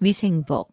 위생복.